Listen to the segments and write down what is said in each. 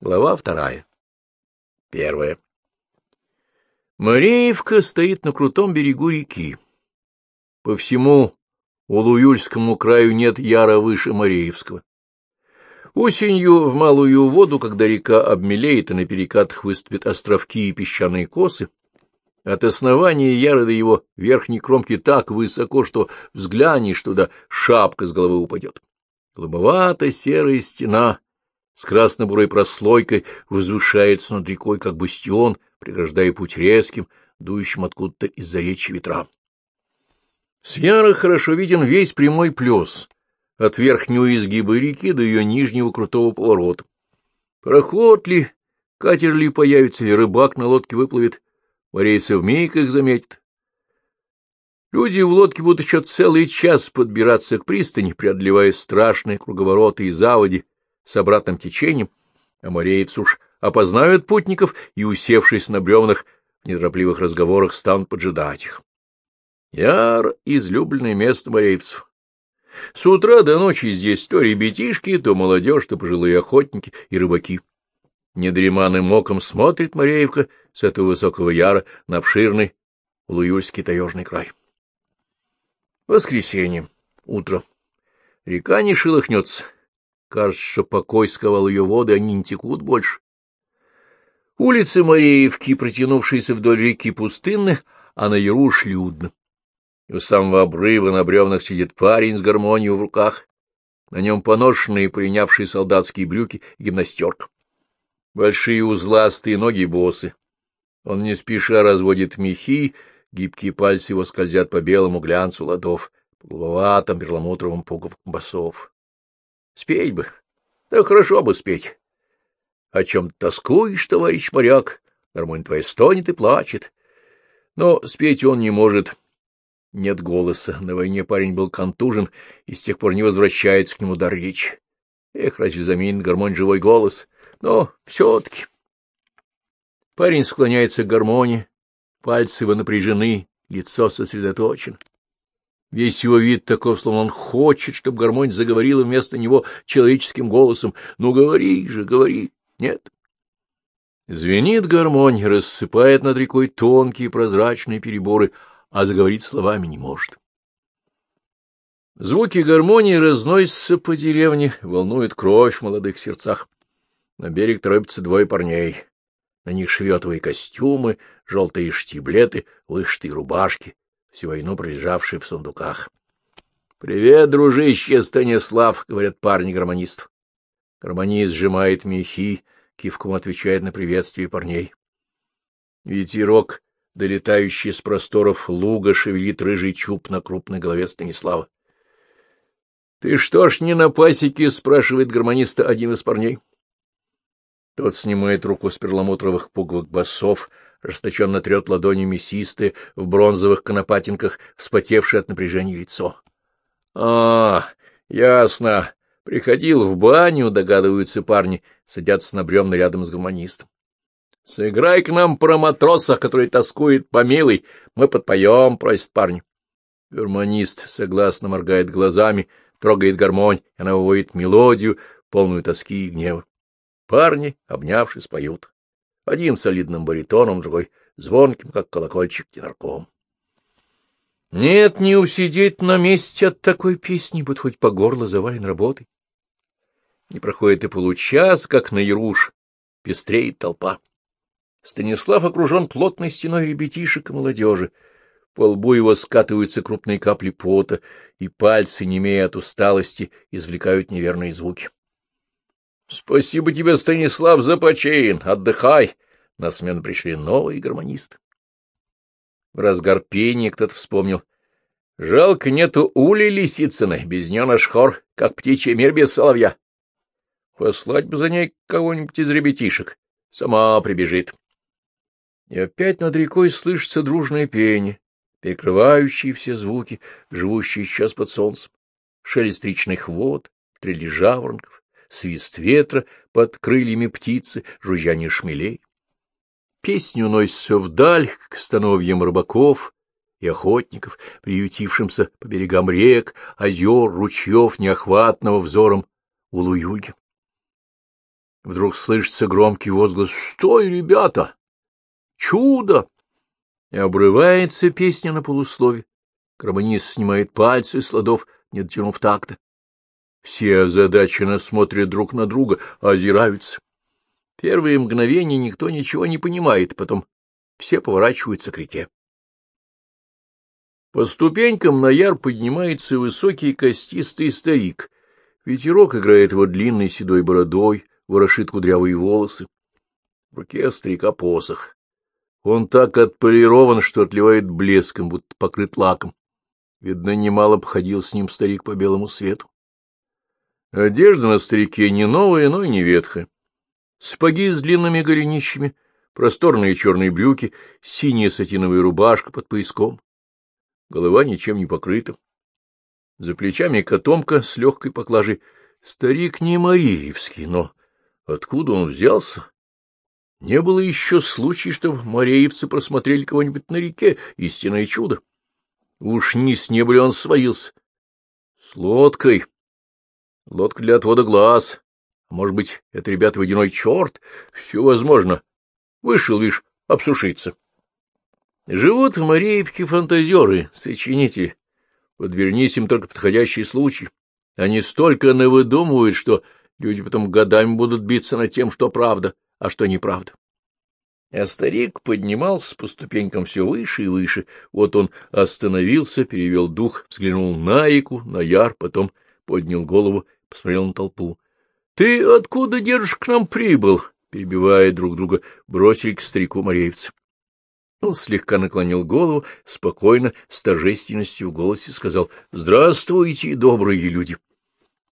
Глава вторая. Первая. Мареевка стоит на крутом берегу реки. По всему Улуюльскому краю нет яра выше Мареевского. Осенью в малую воду, когда река обмелеет и на перекатах выступят островки и песчаные косы, от основания яра до его верхней кромки так высоко, что взглянешь туда, шапка с головы упадет. Голубовато-серая стена с красно-бурой прослойкой возвышается над рекой, как бастион, преграждая путь резким, дующим откуда-то из-за речи ветрам. С Яра хорошо виден весь прямой плес, от верхнего изгиба реки до ее нижнего крутого поворота. Проход ли, катер ли появится, или рыбак на лодке выплывет, варейцы вмиг их заметит. Люди в лодке будут еще целый час подбираться к пристани, преодолевая страшные круговороты и заводи, с обратным течением, а мореец уж опознают путников и, усевшись на бревнах, в неторопливых разговорах станут поджидать их. Яр — излюбленное место морейцев. С утра до ночи здесь то ребятишки, то молодежь, то пожилые охотники и рыбаки. Недреманным оком смотрит Мореевка с этого высокого яра на обширный Улуюльский таежный край. Воскресенье. Утро. Река не шелохнется. Кажется, что покой сковал ее воды, они не текут больше. Улицы Мареевки, протянувшиеся вдоль реки, пустынны, а на яру уж людно. У самого обрыва на бревнах сидит парень с гармонией в руках. На нем поношенные, принявшие солдатские брюки гимнастерка. Большие узластые ноги босы. Он не спеша разводит мехи, гибкие пальцы его скользят по белому глянцу ладов, по голубоватым перламутровым пуговкам басов. Спеть бы. Да хорошо бы спеть. О чем тоскуешь, товарищ моряк? Гармонь твоя стонет и плачет. Но спеть он не может. Нет голоса. На войне парень был контужен и с тех пор не возвращается к нему дар речи. Эх, разве заменит гармонь живой голос? Но все-таки... Парень склоняется к гармонии, пальцы его напряжены, лицо сосредоточено. Весь его вид таков, словно он хочет, чтобы гармонь заговорила вместо него человеческим голосом. Ну, говори же, говори. Нет. Звенит гармонь, рассыпает над рекой тонкие прозрачные переборы, а заговорить словами не может. Звуки гармонии разносятся по деревне, волнуют кровь в молодых сердцах. На берег торопятся двое парней. На них шветовые костюмы, желтые штиблеты, вышитые рубашки, всю войну пролежавшие в сундуках. — Привет, дружище Станислав, — говорят парни-гармонистов. Гармонист сжимает мехи, кивком отвечает на приветствие парней. Ветерок, долетающий с просторов луга, шевелит рыжий чуб на крупной голове Станислава. — Ты что ж не на пасеке? — спрашивает гармониста один из парней. Тот снимает руку с перламутровых пуговок басов, расточенно трет ладонью мясистое, в бронзовых конопатинках, вспотевшее от напряжения лицо. — А, ясно. Приходил в баню, догадываются парни, садятся на бревна рядом с гармонистом. — Сыграй к нам про матроса, который тоскует по милой, мы подпоем, — просит парень. Гармонист согласно моргает глазами, трогает гармонь, она выводит мелодию, полную тоски и гнева. Парни, обнявшись, поют. Один солидным баритоном, другой звонким, как колокольчик, тенорком. Нет, не усидеть на месте от такой песни, будь хоть по горло завален работой. Не проходит и получаса, как на Яруш, пестреет толпа. Станислав окружен плотной стеной ребятишек и молодежи. По лбу его скатываются крупные капли пота, и пальцы, не имея от усталости, извлекают неверные звуки. — Спасибо тебе, Станислав, за почин. Отдыхай. На смену пришли новые гармонисты. В разгар пения кто-то вспомнил. Жалко, нету Ули Лисицыной, без нее наш хор, как птичий мир без соловья. Послать бы за ней кого-нибудь из ребятишек. Сама прибежит. И опять над рекой слышится дружное пение, перекрывающие все звуки, живущие сейчас под солнцем. Шелест речных вод, трели жаворонков, свист ветра под крыльями птицы, жужжание шмелей. Песню уносится вдаль к становьям рыбаков и охотников, приютившимся по берегам рек, озер, ручьев, неохватного взором Улуюги. Вдруг слышится громкий возглас «Стой, ребята! Чудо!» И обрывается песня на полуслове. Гармонист снимает пальцы с ладов, не дотянув такта. Все озадаченно смотрят друг на друга, озираются. Первые мгновения никто ничего не понимает, потом все поворачиваются к реке. По ступенькам на яр поднимается высокий костистый старик. Ветерок играет его длинной седой бородой, ворошит кудрявые волосы. В руке старика посох. Он так отполирован, что отливает блеском, будто покрыт лаком. Видно, немало обходил с ним старик по белому свету. Одежда на старике не новая, но и не ветхая. Спаги с длинными голенищами, просторные черные брюки, синяя сатиновая рубашка под пояском. Голова ничем не покрыта. За плечами котомка с легкой поклажей. Старик не Мариевский, но откуда он взялся? Не было еще случая, чтобы мореевцы просмотрели кого-нибудь на реке, истинное чудо. Уж не с неба ли он свалился? С лодкой. Лодка для отвода глаз. Может быть, это, ребята, водяной черт? Все возможно. Вышел лишь обсушиться. Живут в Мареевке фантазеры, сочинители. Подвернись им только подходящий случай. Они столько навыдумывают, что люди потом годами будут биться над тем, что правда, а что неправда. А старик поднимался по ступенькам все выше и выше. Вот он остановился, перевел дух, взглянул на реку, на яр, потом поднял голову, посмотрел на толпу. — Ты откуда, дедушка, к нам прибыл? — перебивая друг друга, бросили к старику мореевцы. Он слегка наклонил голову, спокойно, с торжественностью в голосе сказал «Здравствуйте, добрые люди!»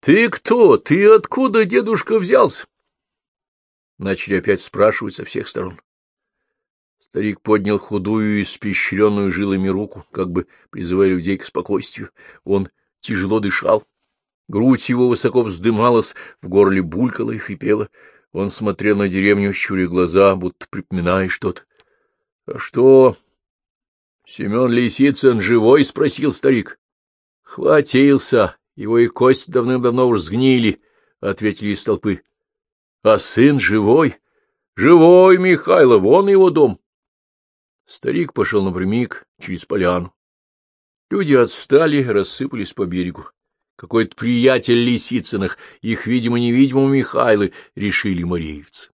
«Ты кто? Ты откуда, дедушка, взялся?» Начали опять спрашивать со всех сторон. Старик поднял худую и испещренную жилами руку, как бы призывая людей к спокойствию. Он тяжело дышал. Грудь его высоко вздымалась, в горле булькала и хрипела. Он смотрел на деревню, щуря глаза, будто припоминая что-то. — А что? — Семен Лисицын живой? — спросил старик. — Хватился. Его и кости давным-давно уж сгнили, — ответили из толпы. — А сын живой? — Живой, Михайло, вон его дом. Старик пошел напрямик через поляну. Люди отстали, рассыпались по берегу. Какой-то приятель Лисицыных, их, видимо-невидимо, Михайлы, решили мореевцы.